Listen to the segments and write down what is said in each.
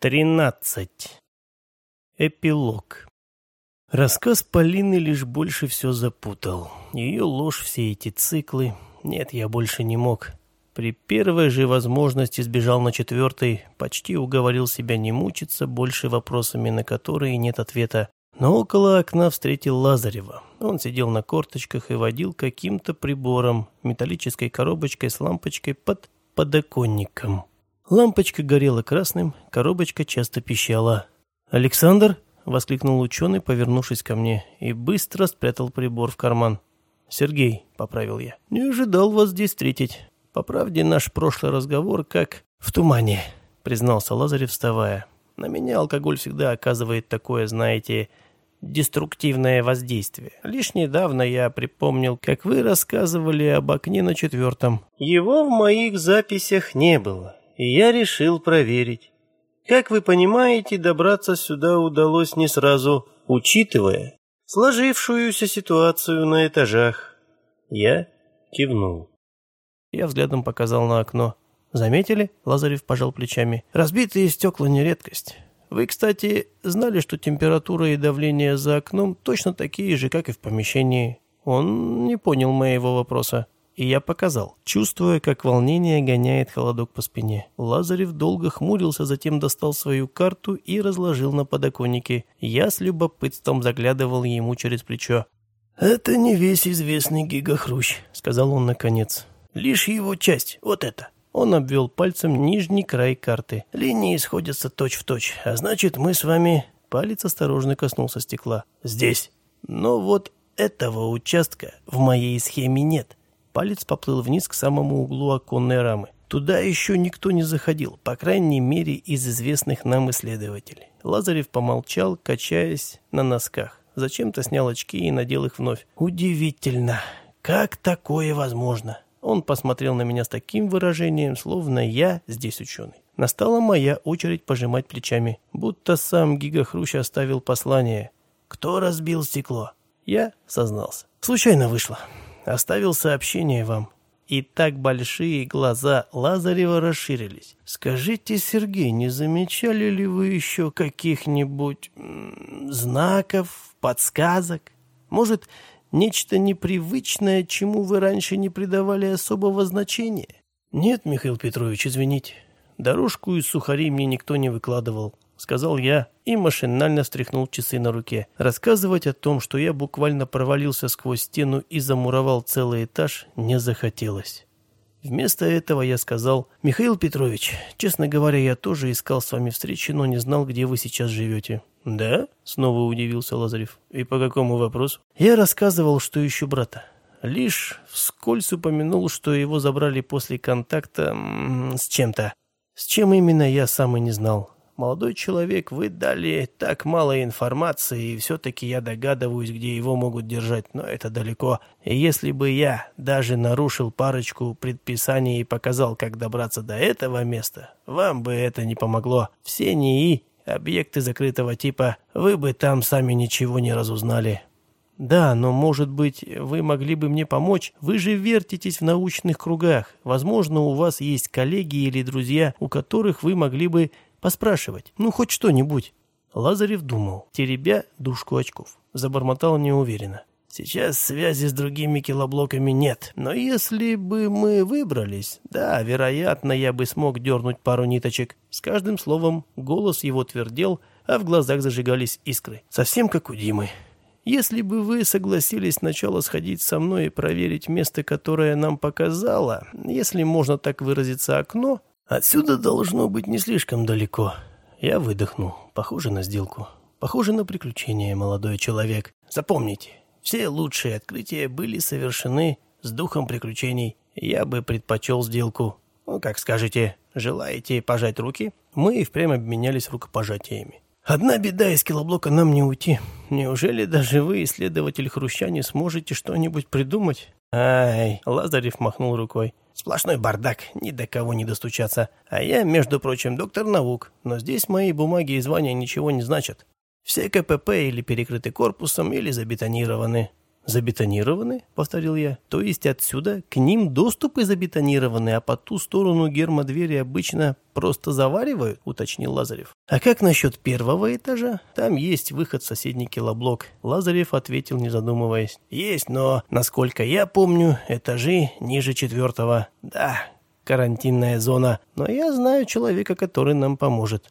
Тринадцать. Эпилог. Рассказ Полины лишь больше все запутал. Ее ложь, все эти циклы. Нет, я больше не мог. При первой же возможности сбежал на четвертой, почти уговорил себя не мучиться больше вопросами, на которые нет ответа. Но около окна встретил Лазарева. Он сидел на корточках и водил каким-то прибором, металлической коробочкой с лампочкой под подоконником. Лампочка горела красным, коробочка часто пищала. «Александр?» — воскликнул ученый, повернувшись ко мне, и быстро спрятал прибор в карман. «Сергей», — поправил я, — «не ожидал вас здесь встретить. По правде, наш прошлый разговор как в тумане», — признался Лазарев, вставая. «На меня алкоголь всегда оказывает такое, знаете, деструктивное воздействие. Лишь недавно я припомнил, как вы рассказывали об окне на четвертом. Его в моих записях не было и я решил проверить. Как вы понимаете, добраться сюда удалось не сразу, учитывая сложившуюся ситуацию на этажах. Я кивнул. Я взглядом показал на окно. Заметили? Лазарев пожал плечами. Разбитые стекла не редкость. Вы, кстати, знали, что температура и давление за окном точно такие же, как и в помещении? Он не понял моего вопроса и я показал, чувствуя, как волнение гоняет холодок по спине. Лазарев долго хмурился, затем достал свою карту и разложил на подоконнике. Я с любопытством заглядывал ему через плечо. «Это не весь известный гигахрущ», — сказал он наконец. «Лишь его часть, вот это». Он обвел пальцем нижний край карты. «Линии сходятся точь-в-точь, точь, а значит, мы с вами...» Палец осторожно коснулся стекла. «Здесь». Но вот этого участка в моей схеме нет. Палец поплыл вниз к самому углу оконной рамы. Туда еще никто не заходил, по крайней мере, из известных нам исследователей. Лазарев помолчал, качаясь на носках. Зачем-то снял очки и надел их вновь. «Удивительно! Как такое возможно?» Он посмотрел на меня с таким выражением, словно я здесь ученый. Настала моя очередь пожимать плечами, будто сам Гигахрущ оставил послание. «Кто разбил стекло?» Я сознался. «Случайно вышло оставил сообщение вам. И так большие глаза Лазарева расширились. Скажите, Сергей, не замечали ли вы еще каких-нибудь знаков, подсказок? Может, нечто непривычное, чему вы раньше не придавали особого значения? Нет, Михаил Петрович, извините. Дорожку из сухарей мне никто не выкладывал сказал я и машинально встряхнул часы на руке. Рассказывать о том, что я буквально провалился сквозь стену и замуровал целый этаж, не захотелось. Вместо этого я сказал, «Михаил Петрович, честно говоря, я тоже искал с вами встречи, но не знал, где вы сейчас живете». «Да?» — снова удивился Лазарев. «И по какому вопросу?» Я рассказывал, что ищу брата. Лишь вскользь упомянул, что его забрали после контакта с чем-то. С чем именно, я сам и не знал. «Молодой человек, вы дали так мало информации, и все-таки я догадываюсь, где его могут держать, но это далеко. И если бы я даже нарушил парочку предписаний и показал, как добраться до этого места, вам бы это не помогло. Все НИИ, объекты закрытого типа, вы бы там сами ничего не разузнали». «Да, но, может быть, вы могли бы мне помочь? Вы же вертитесь в научных кругах. Возможно, у вас есть коллеги или друзья, у которых вы могли бы Поспрашивать, ну хоть что-нибудь. Лазарев думал, теребя дужку очков. Забормотал неуверенно. Сейчас связи с другими килоблоками нет, но если бы мы выбрались, да, вероятно, я бы смог дернуть пару ниточек. С каждым словом голос его твердел, а в глазах зажигались искры. Совсем как у Димы. Если бы вы согласились сначала сходить со мной и проверить место, которое нам показало, если можно так выразиться, окно, Отсюда должно быть не слишком далеко. Я выдохнул. Похоже на сделку. Похоже на приключение, молодой человек. Запомните, все лучшие открытия были совершены с духом приключений. Я бы предпочел сделку. Ну, как скажете, желаете пожать руки? Мы и впрямь обменялись рукопожатиями. Одна беда из килоблока нам не уйти. Неужели даже вы, исследователь Хруща, не сможете что-нибудь придумать? Ай, Лазарев махнул рукой. Сплошной бардак, ни до кого не достучаться. А я, между прочим, доктор наук, но здесь мои бумаги и звания ничего не значат. Все КПП или перекрыты корпусом, или забетонированы. «Забетонированы?» — повторил я. «То есть отсюда к ним доступы забетонированы, а по ту сторону гермодвери обычно просто заваривают?» — уточнил Лазарев. «А как насчет первого этажа? Там есть выход в соседний килоблок». Лазарев ответил, не задумываясь. «Есть, но, насколько я помню, этажи ниже четвертого. Да, карантинная зона, но я знаю человека, который нам поможет».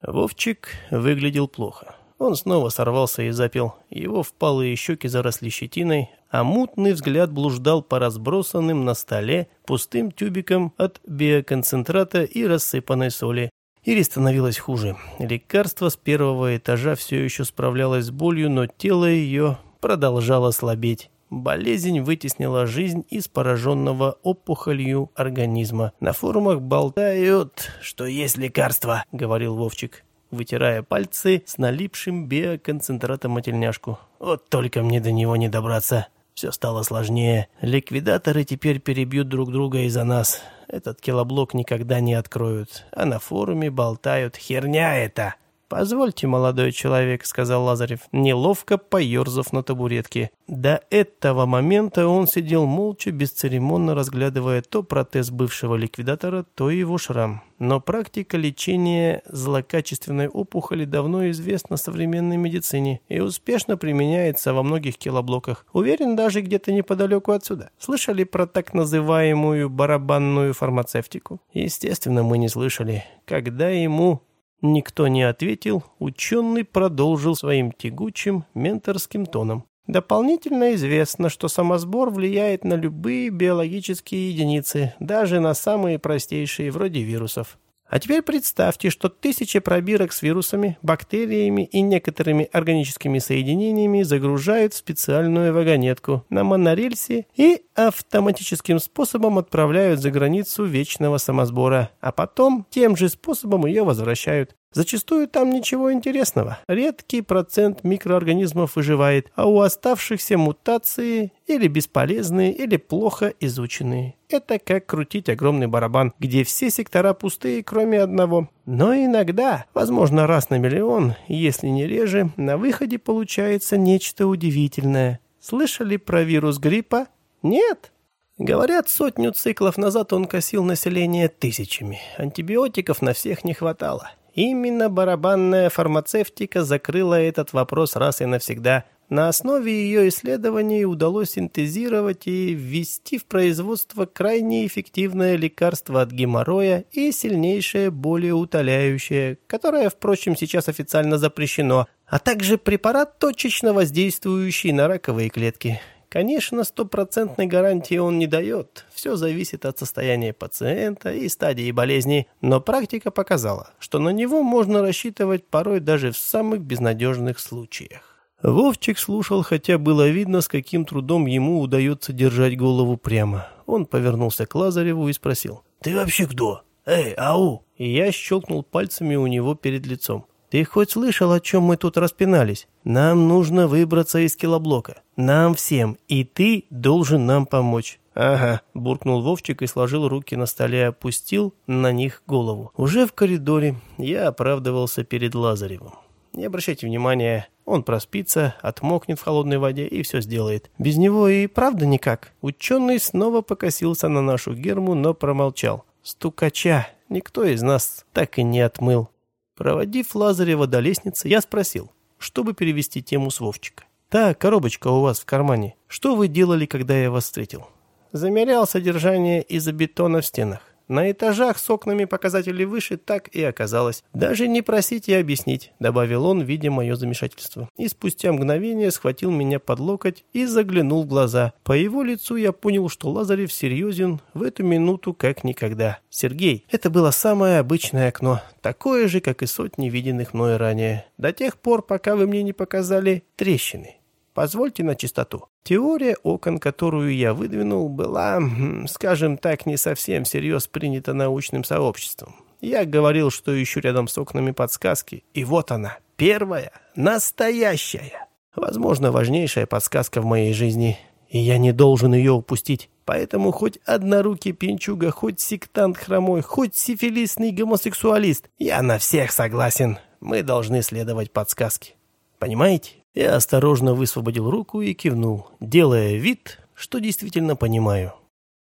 Вовчик выглядел плохо. Он снова сорвался и запил. Его впалые щеки заросли щетиной, а мутный взгляд блуждал по разбросанным на столе пустым тюбикам от биоконцентрата и рассыпанной соли. Ире становилось хуже. Лекарство с первого этажа все еще справлялось с болью, но тело ее продолжало слабеть. Болезнь вытеснила жизнь из пораженного опухолью организма. На форумах болтают, что есть лекарство, говорил Вовчик вытирая пальцы с налипшим биоконцентратом мотельняшку. «Вот только мне до него не добраться. Все стало сложнее. Ликвидаторы теперь перебьют друг друга из-за нас. Этот килоблок никогда не откроют. А на форуме болтают. Херня это!» «Позвольте, молодой человек», — сказал Лазарев, неловко поерзав на табуретке. До этого момента он сидел молча, бесцеремонно разглядывая то протез бывшего ликвидатора, то его шрам. Но практика лечения злокачественной опухоли давно известна современной медицине и успешно применяется во многих килоблоках. Уверен, даже где-то неподалеку отсюда. Слышали про так называемую барабанную фармацевтику? Естественно, мы не слышали. Когда ему Никто не ответил, ученый продолжил своим тягучим менторским тоном. Дополнительно известно, что самосбор влияет на любые биологические единицы, даже на самые простейшие, вроде вирусов. А теперь представьте, что тысячи пробирок с вирусами, бактериями и некоторыми органическими соединениями загружают в специальную вагонетку на монорельсе и автоматическим способом отправляют за границу вечного самосбора, а потом тем же способом ее возвращают. Зачастую там ничего интересного. Редкий процент микроорганизмов выживает, а у оставшихся мутации или бесполезные, или плохо изученные. Это как крутить огромный барабан, где все сектора пустые, кроме одного. Но иногда, возможно раз на миллион, если не реже, на выходе получается нечто удивительное. Слышали про вирус гриппа? Нет? Говорят, сотню циклов назад он косил население тысячами. Антибиотиков на всех не хватало. Именно барабанная фармацевтика закрыла этот вопрос раз и навсегда. На основе ее исследований удалось синтезировать и ввести в производство крайне эффективное лекарство от геморроя и сильнейшее болеутоляющее, которое, впрочем, сейчас официально запрещено, а также препарат, точечно воздействующий на раковые клетки. Конечно, стопроцентной гарантии он не дает. Все зависит от состояния пациента и стадии болезни. Но практика показала, что на него можно рассчитывать порой даже в самых безнадежных случаях. Вовчик слушал, хотя было видно, с каким трудом ему удается держать голову прямо. Он повернулся к Лазареву и спросил. «Ты вообще кто? Эй, ау!» И я щелкнул пальцами у него перед лицом. Ты хоть слышал, о чем мы тут распинались? Нам нужно выбраться из килоблока. Нам всем. И ты должен нам помочь. «Ага», – буркнул Вовчик и сложил руки на столе, опустил на них голову. Уже в коридоре я оправдывался перед Лазаревым. Не обращайте внимания, он проспится, отмокнет в холодной воде и все сделает. Без него и правда никак. Ученый снова покосился на нашу герму, но промолчал. Стукача никто из нас так и не отмыл. Проводив Лазарева до лестницы, я спросил, чтобы перевести тему с Вовчика. «Та коробочка у вас в кармане. Что вы делали, когда я вас встретил?» «Замерял содержание изобетона в стенах. На этажах с окнами показатели выше так и оказалось. Даже не просить и объяснить, добавил он, видя мое замешательство. И спустя мгновение схватил меня под локоть и заглянул в глаза. По его лицу я понял, что Лазарев серьезен в эту минуту как никогда. Сергей, это было самое обычное окно, такое же, как и сотни виденных мной ранее. До тех пор, пока вы мне не показали трещины. Позвольте на чистоту. Теория окон, которую я выдвинул, была, скажем так, не совсем всерьез принята научным сообществом. Я говорил, что ищу рядом с окнами подсказки, и вот она, первая, настоящая. Возможно, важнейшая подсказка в моей жизни, и я не должен ее упустить. Поэтому хоть однорукий пинчуга, хоть сектант хромой, хоть сифилисный гомосексуалист, я на всех согласен. Мы должны следовать подсказке. Понимаете? Я осторожно высвободил руку и кивнул, делая вид, что действительно понимаю.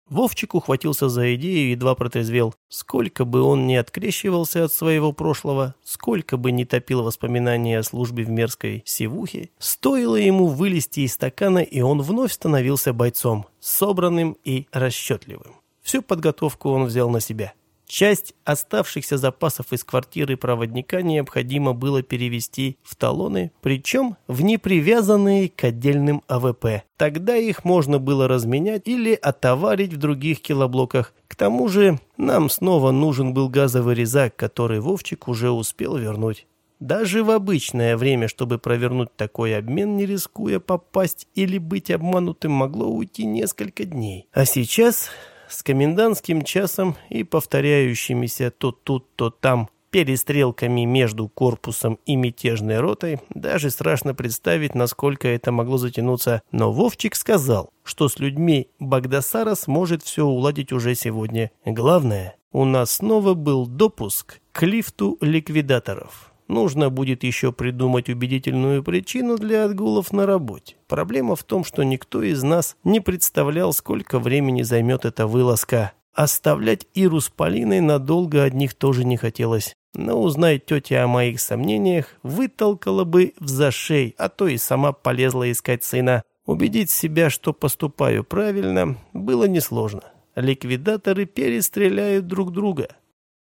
Вовчик ухватился за идею и едва протрезвел. Сколько бы он ни открещивался от своего прошлого, сколько бы ни топил воспоминания о службе в мерзкой сивухе, стоило ему вылезти из стакана, и он вновь становился бойцом, собранным и расчетливым. Всю подготовку он взял на себя. Часть оставшихся запасов из квартиры проводника необходимо было перевести в талоны, причем в непривязанные к отдельным АВП. Тогда их можно было разменять или отоварить в других килоблоках. К тому же нам снова нужен был газовый резак, который Вовчик уже успел вернуть. Даже в обычное время, чтобы провернуть такой обмен, не рискуя попасть или быть обманутым, могло уйти несколько дней. А сейчас с комендантским часом и повторяющимися то тут, то там перестрелками между корпусом и мятежной ротой, даже страшно представить, насколько это могло затянуться. Но Вовчик сказал, что с людьми Багдасара сможет все уладить уже сегодня. Главное, у нас снова был допуск к лифту ликвидаторов. Нужно будет еще придумать убедительную причину для отгулов на работе. Проблема в том, что никто из нас не представлял, сколько времени займет эта вылазка. Оставлять Иру с Полиной надолго одних тоже не хотелось. Но узнать тетя о моих сомнениях вытолкала бы в зашей, а то и сама полезла искать сына. Убедить себя, что поступаю правильно, было несложно. Ликвидаторы перестреляют друг друга.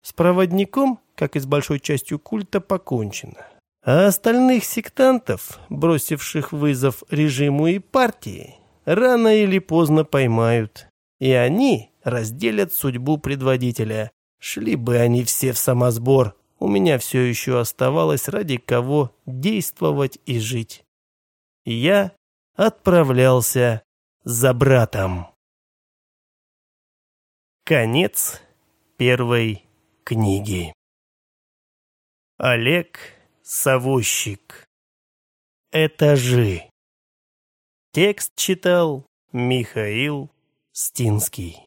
С проводником, как и с большой частью культа, покончено. А остальных сектантов, бросивших вызов режиму и партии, рано или поздно поймают. И они разделят судьбу предводителя. Шли бы они все в самосбор. У меня все еще оставалось ради кого действовать и жить. Я отправлялся за братом. Конец первой книги. Олег Савущик. Этажи. Текст читал Михаил Стинский.